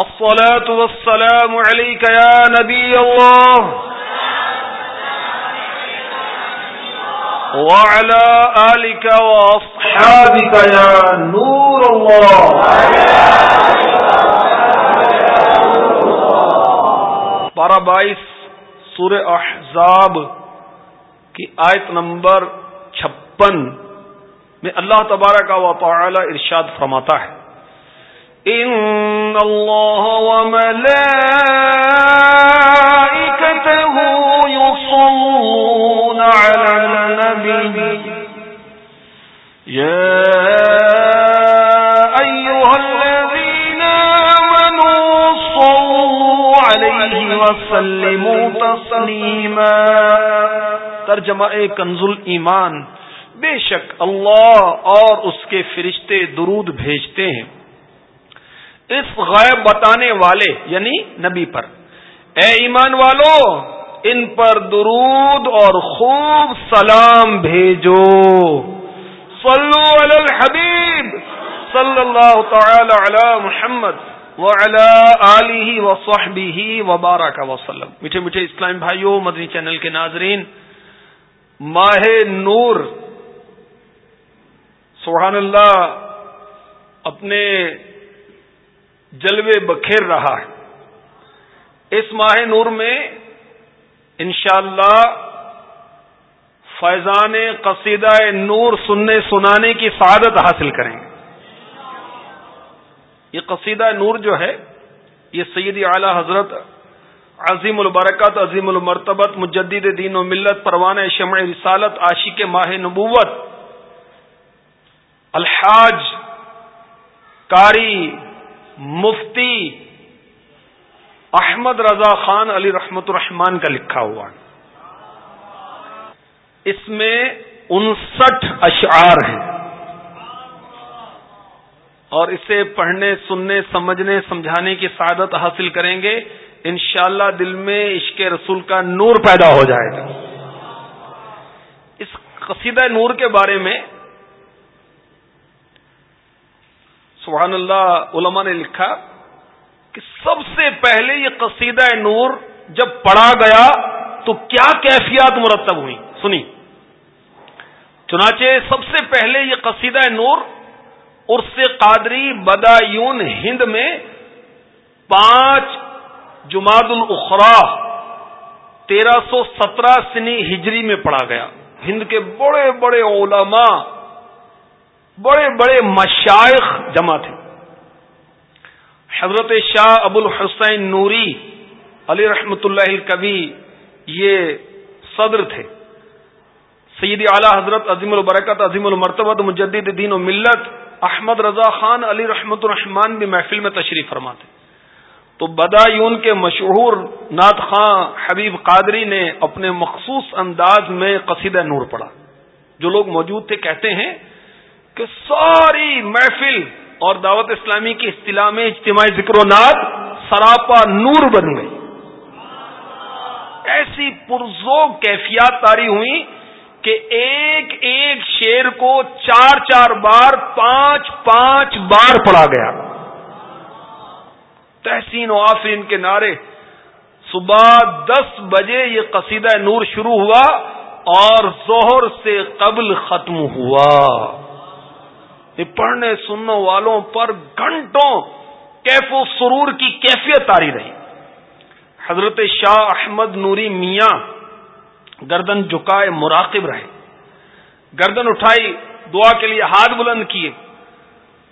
الصلاة والسلام عليك يا نبي الله. وعلى آلك وأصحابك يا نور الله. بارہ بائیس سور احزاب کی آیت نمبر چھپن میں اللہ تبارک و تعالی ارشاد فرماتا ہے۔ ان الله وملائكته يصلون على النبي يا ايها الذين امنوا صلوا عليه وسلموا تسليما ترجمہ کنز ایمان بے شک اللہ اور اس کے فرشتے درود بھیجتے ہیں اس غیب بتانے والے یعنی نبی پر۔ اے ایمان والو، ان پر درود اور خوب سلام بھیجو۔ صلو علی الحبیب صلی اللہ تعالی علی محمد وعلی وصحبہ وبارک وسلم۔ میٹھے میٹھے اسلام بھائیوں مدنی چینل کے ناظرین، ماہ نور، سبحان اللہ، اپنے جلوے بکھیر رہا ہے۔ اس ماہ نور میں انشاءاللہ اللہ فیضان قصیدہ نور سننے سنانے کی سعادت حاصل کریں گے۔ یہ قصیدہ نور جو ہے، یہ سیدی اعلی حضرت عظیم البرکت، عظیم المرتبت، مجدد دین و ملت، پروانہ شمع رسالت، عاشق ماہ نبوت، الحاج کاری مفتی احمد رضا خان علی رحمت الرحمان کا لکھا ہوا اس میں انسٹھ اشعار ہیں۔ اور اسے پڑھنے، سننے، سمجھنے، سمجھانے کی سعادت حاصل کریں گے۔ انشاءاللہ دل میں عشق رسول کا نور پیدا ہو جائے گا۔ اس قصیدہ نور کے بارے میں سبحان اللہ، علماء نے لکھا کہ سب سے پہلے یہ قصیدہ نور جب پڑھا گیا تو کیا کیفیات مرتب ہوئی سنی۔ چنانچہ سب سے پہلے یہ قصیدہ نور عرس قادری بدایون ہند میں پانچ جماعت الاخرا تیرہ سو سترہ سنی ہجری میں پڑھا گیا۔ ہند کے بڑے بڑے علماء بڑے بڑے مشائق جمع تھے۔ حضرت شاہ ابو الحسین نوری علی رحمت اللہ کبھی یہ صدر تھے۔ سیدی اعلی حضرت عظیم البرکت، عظیم المرتبت مجدد دین و ملت احمد رضا خان علی رحمت الرحمان بھی محفل میں تشریف فرماتے۔ تو بدایون کے مشہور نعت خان حبیب قادری نے اپنے مخصوص انداز میں قصیدہ نور پڑھا۔ جو لوگ موجود تھے کہتے ہیں کہ ساری محفل اور دعوت اسلامی کی اصطلاح میں اجتماعی ذکر و ناد سراپا نور بن گئی۔ ایسی پرزو کیفیات تاری ہوئی کہ ایک ایک شیر کو چار چار بار، پانچ پانچ بار پڑھا گیا۔ تحسین و آفرین کے نعرے، صبح دس بجے یہ قصیدہ نور شروع ہوا اور زہر سے قبل ختم ہوا۔ پڑھنے سننے والوں پر گھنٹوں کیف و سرور کی کیفیت تاری رہی حضرت شاہ احمد نوری میاں گردن جھکائے مراقب رہے۔ گردن اٹھائی، دعا کے لیے ہاتھ بلند کیے۔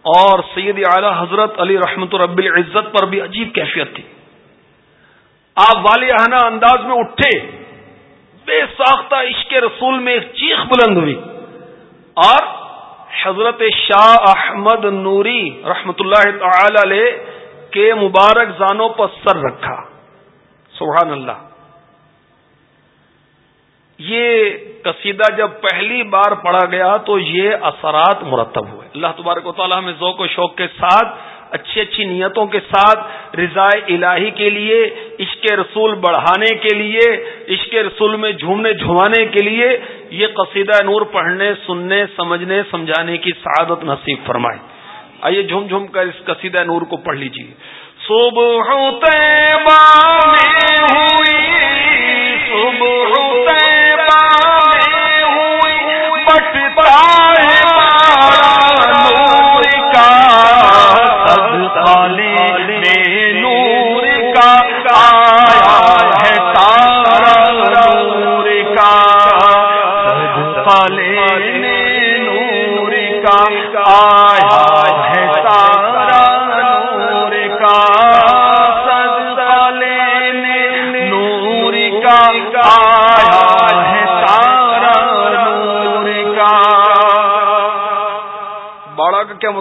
اور سید اعلی حضرت علی رحمت رب العزت پر بھی عجیب کیفیت تھی۔ آپ والیانہ انداز میں اٹھے۔ بے ساختہ عشق رسول میں ایک چیخ بلند ہوئی۔ اور حضرت شاہ احمد نوری رحمت اللہ تعالی علیہ کے مبارک زانوں پر سر رکھا۔ سبحان اللہ۔ یہ قصیدہ جب پہلی بار پڑھا گیا تو یہ اثرات مرتب ہوئے۔ اللہ تبارک و تعالیٰ ہمیں ذوق و شوق کے ساتھ اچھی اچھی نیتوں کے ساتھ رضاء الہی کے لیے، عشق رسول بڑھانے کے لیے، عشق رسول میں جھومنے جھمانے کے لیے یہ قصیدہ نور پڑھنے، سننے، سمجھنے، سمجھانے کی سعادت نصیب فرمائے۔ آئیے جھوم جھوم کر اس قصیدہ نور کو پڑھ لیجیے صبح ہوئی، صبح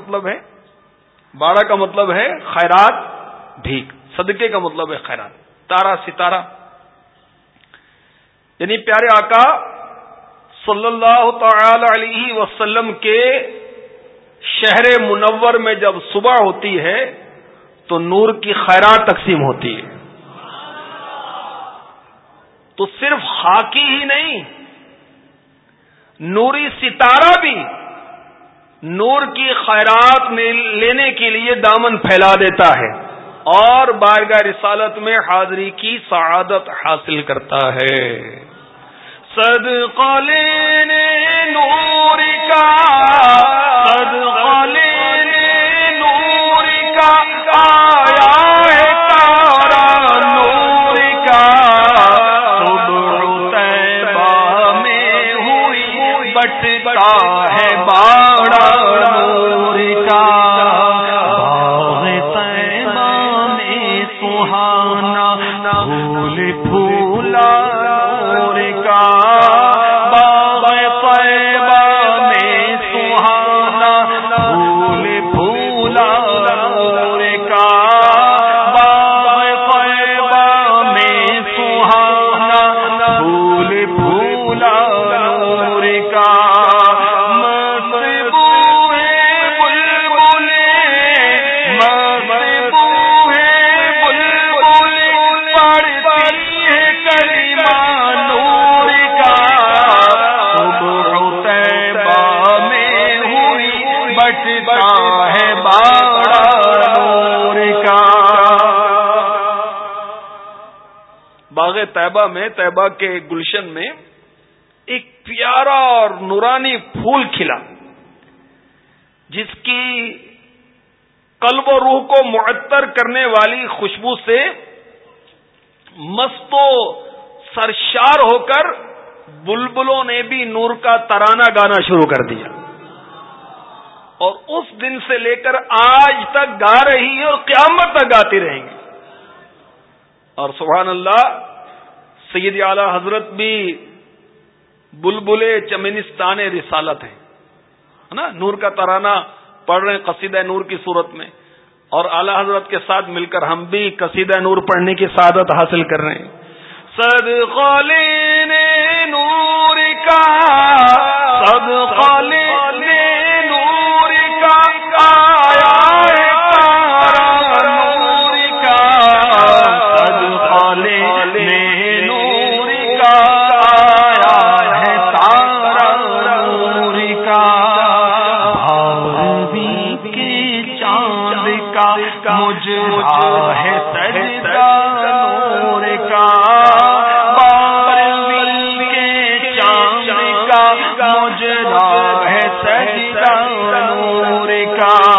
مطلب ہے؟ باڑہ کا مطلب ہے خیرات بھیک صدقے کا مطلب ہے خیرات تارا ستارہ۔ یعنی پیارے آقا صلی اللہ تعالی علیہ وسلم کے شہر منور میں جب صبح ہوتی ہے، تو نور کی خیرات تقسیم ہوتی ہے۔ تو صرف خاکی ہی نہیں، نوری ستارہ بھی نور کی خیرات لینے کے لیے دامن پھیلا دیتا ہے اور بارگاہ رسالت میں حاضری کی سعادت حاصل کرتا ہے۔ سد لینے نور کا سد لینے نور کا، آیا ہے تارا نور کا۔ صبح میں ہوئی، بٹتا ہے بار۔ طیبہ میں، طیبہ کے گلشن میں ایک پیارا اور نورانی پھول کھلا، جس کی قلب و روح کو معطر کرنے والی خوشبو سے مست و سرشار ہو کر بلبلوں نے بھی نور کا ترانہ گانا شروع کر دیا۔ اور اس دن سے لے کر آج تک گا رہی ہے اور قیامت تک گاتی رہیں گی۔ اور سبحان اللہ سید اعلی حضرت بھی بلبل چمنستان رسالت ہے نا؟ نور کا ترانہ پڑھ رہے ہیں قصیدہ نور کی صورت میں، اور اعلی حضرت کے ساتھ مل کر ہم بھی قصیدہ نور پڑھنے کی سعادت حاصل کر رہے ہیں۔ سد نور کا سد نور ہے تارا نور کا۔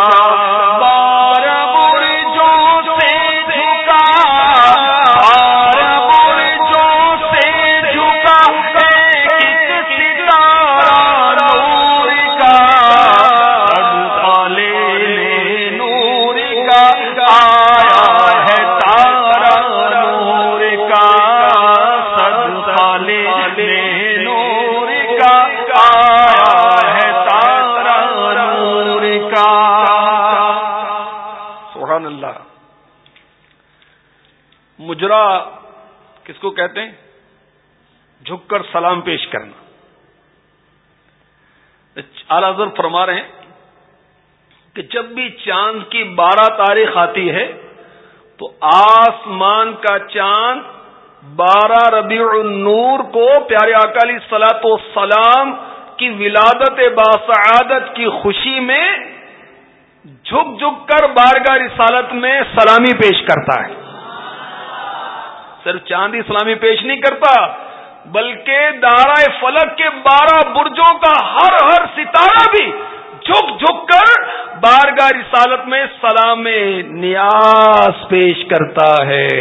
مجرا کس کو کہتے ہیں؟ جھک کر سلام پیش کرنا۔ اعلی فرما رہے ہیں کہ جب بھی چاند کی بارہ تاریخ آتی ہے تو آسمان کا چاند بارہ ربیع النور کو پیارے اکالی سلاط و سلام کی ولادت باسعادت کی خوشی میں جھک جھک کر بارگاہ رسالت میں سلامی پیش کرتا ہے۔ صرف چاند اسلامی پیش نہیں کرتا، بلکہ دارا فلک کے بارہ برجوں کا ہر ہر ستارہ بھی جھک جھک کر بارگاہ رسالت میں سلام نیاز پیش کرتا ہے۔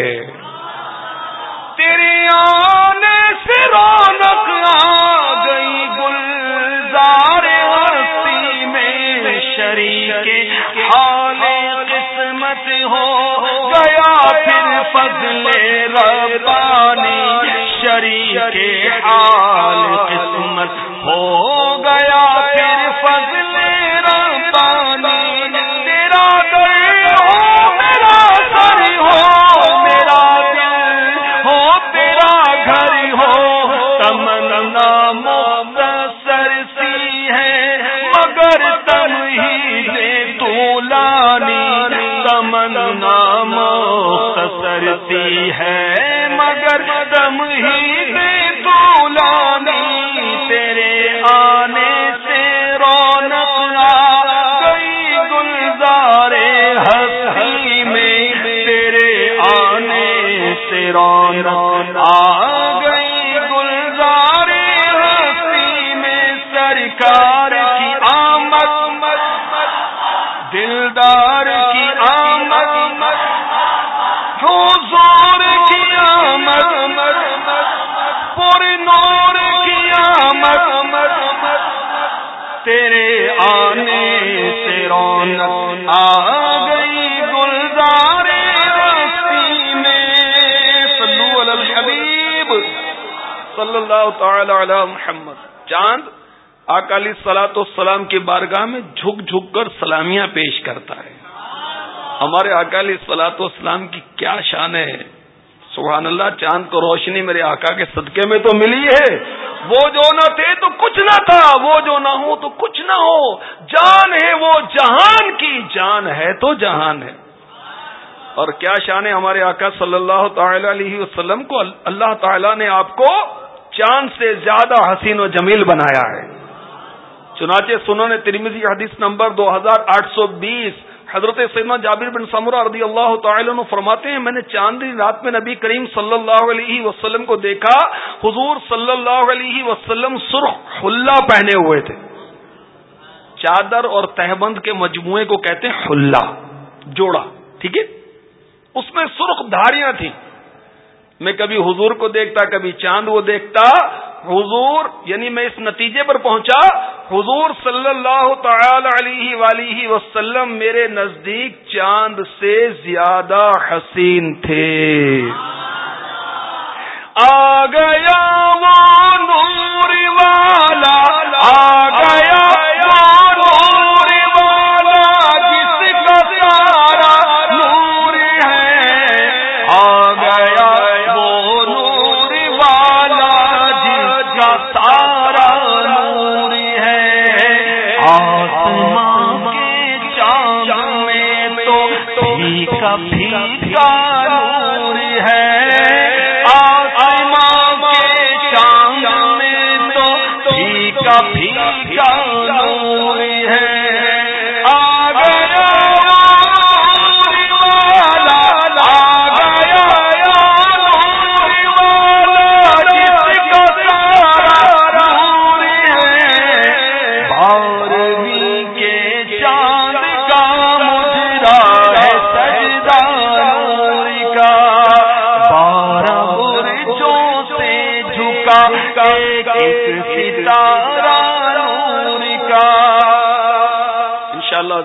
تیری آنے سے رونق آ گئی، گلزار ہستی میں شریک حال قسمت ہو گیا۔ پھر فضل ربانی شریک حال قسمت ہو گیا پھر فضل سی ہے مگر تم ہی دے تیرے آنے سے رونق گئی گلزارے ہستی میں تیرے آنے سے رونق آنے سے رونق، آ گئی گلزار رسی میں۔ صلو علی الحبیب۔ صلی اللہ تعالی علی محمد۔ چاند اکالی سلاط السلام کی بارگاہ میں جھک جھک کر سلامیاں پیش کرتا ہے۔ ہمارے اکالی سلاط اسلام کی کیا شان ہے۔ سبحان اللہ، چاند کو روشنی میرے آقا کے صدقے میں تو ملی ہے۔ وہ جو نہ تھے تو کچھ نہ تھا، وہ جو نہ ہو تو کچھ نہ ہو۔ جان ہے وہ جہان کی، جان ہے تو جہان ہے۔ اور کیا شان ہے ہمارے آقا صلی اللہ تعالی علیہ وسلم کو، اللہ تعالی نے آپ کو چاند سے زیادہ حسین و جمیل بنایا ہے۔ چنانچہ سنو نے ترمیزی حدیث نمبر دو ہزار آٹھ سو بیس حضرت سیدنا جابر بن سمرہ رضی اللہ تعالی عنہ فرماتے ہیں، میں نے چاندنی رات میں نبی کریم صلی اللہ علیہ وسلم کو دیکھا، حضور صلی اللہ علیہ وسلم سرخ حلہ پہنے ہوئے تھے۔ چادر اور تہبند کے مجموعے کو کہتے ہیں حلہ، جوڑا، ٹھیک ہے؟ اس میں سرخ دھاریاں تھیں۔ میں کبھی حضور کو دیکھتا، کبھی چاند وہ دیکھتا حضور یعنی میں اس نتیجے پر پہنچا، حضور صلی اللہ تعالی علیہ ولیہ وسلم میرے نزدیک چاند سے زیادہ حسین تھے۔ آ گیا وہ نور والا کا بھی ہے۔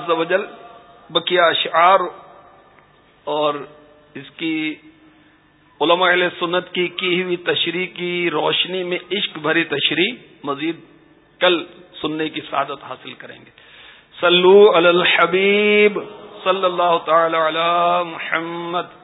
وجل بکیا اشعار اور اس کی علماء اہل سنت کی کی ہوئی تشریح کی روشنی میں عشق بھری تشریح مزید کل سننے کی سعادت حاصل کریں گے۔ سلو الحبیب صلی اللہ تعالی علی محمد۔